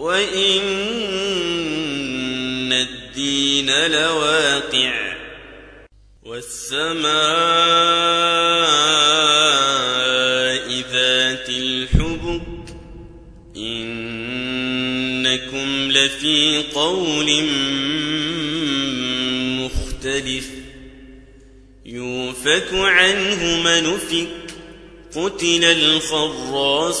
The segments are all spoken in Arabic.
وإن الدين لواقع والسماء ذات الحبك إنكم لفي قول مختلف يوفك عنه من أفك قتل الخراصون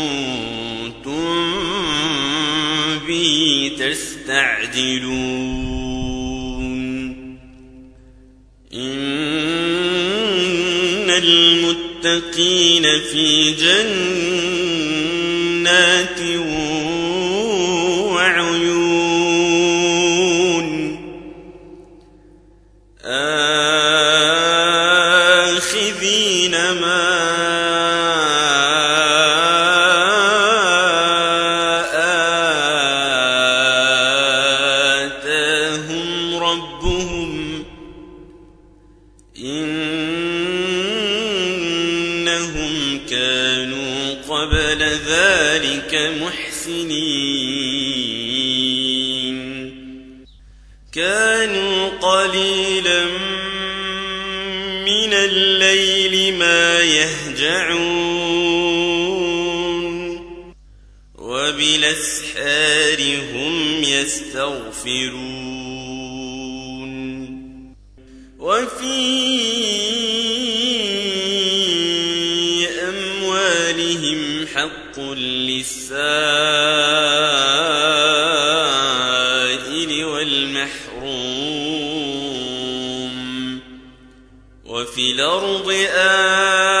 تستعجلون إن المتقين في جنات يهجعون. وبالأسحار هم يستغفرون. وفي أموالهم حق للسائل والمحروم. وفي الأرض آيات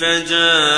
فجاء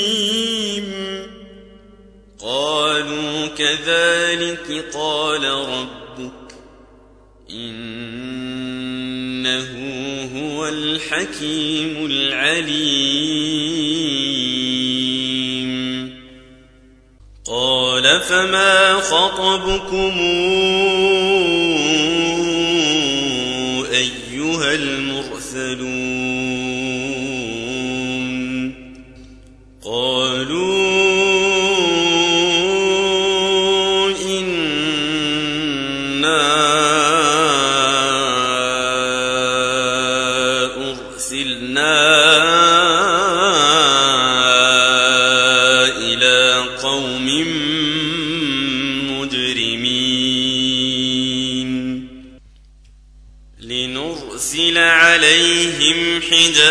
كذلك قال ربك إنه هو الحكيم العليم. قال فما خطبكم أيها المرسلون؟ إلى قوم مجرمين. لنرسل عليهم حجارة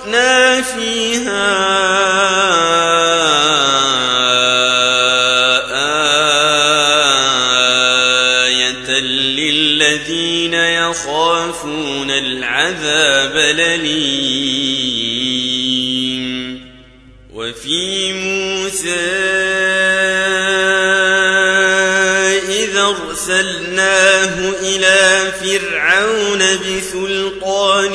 وتركنا فيها آية للذين يخافون العذاب الأليم وفي موسى إذا أرسلناه إلى فرعون بسلطان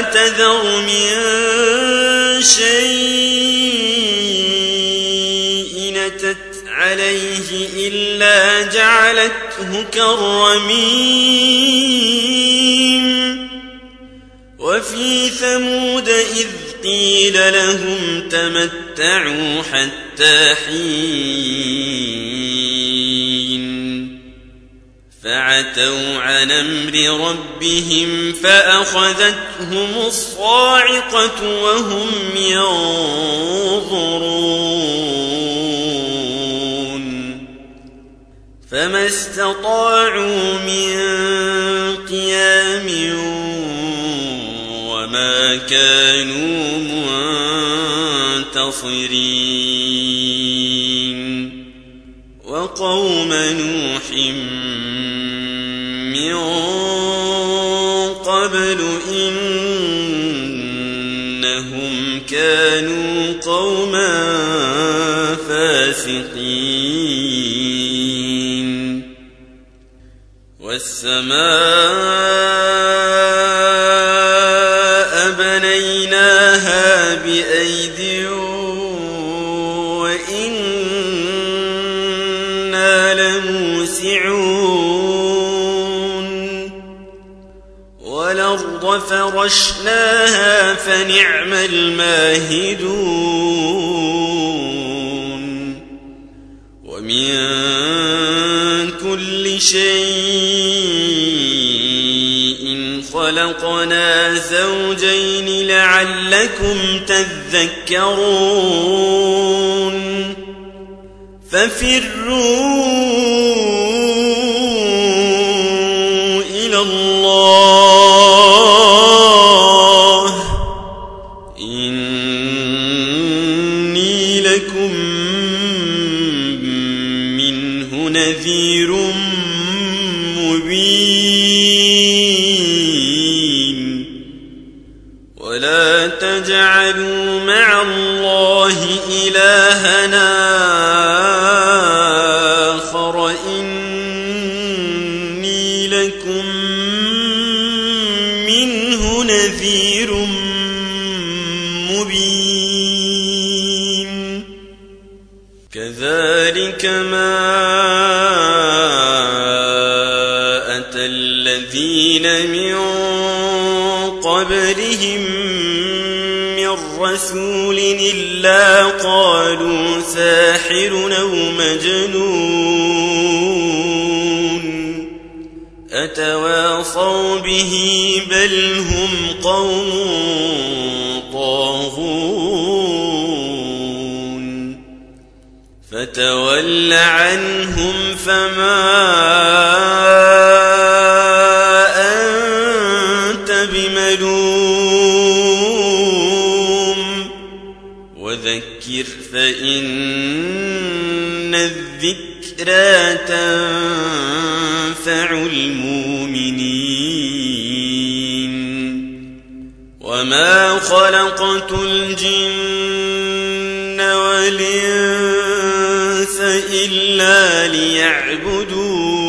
تذر من شيء نتت عليه إلا جعلته كالرميم وفي ثمود إذ قيل لهم تمتعوا حتى حين فعتوا عن أمر ربهم فأخذتهم الصاعقة وهم ينظرون. فما استطاعوا من قيام وما كانوا منتصرين. وقوم نوح من قبل إنهم كانوا قوما فاسقين. والسماء بنيناها بأيد فرشناها فنعم الماهدون. ومن كل شيء خلقنا زوجين لعلكم تذكرون. ففروا لكم منه نذير مبين. ولا تجعلوا مع الله إلهنا آخر. إني لكم منه نذير مبين كذلك ما أتى الذين من قبلهم من رسول إلا قالوا ساحر أو مجنون أتواصوا به بل هم قوم وذكر فإن الذكرى تنفع المؤمنين. وما خلقت الجن والإنس إلا ليعبدون.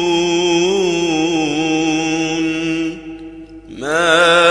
ما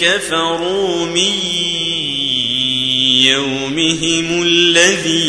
كفروا من يومهم الذي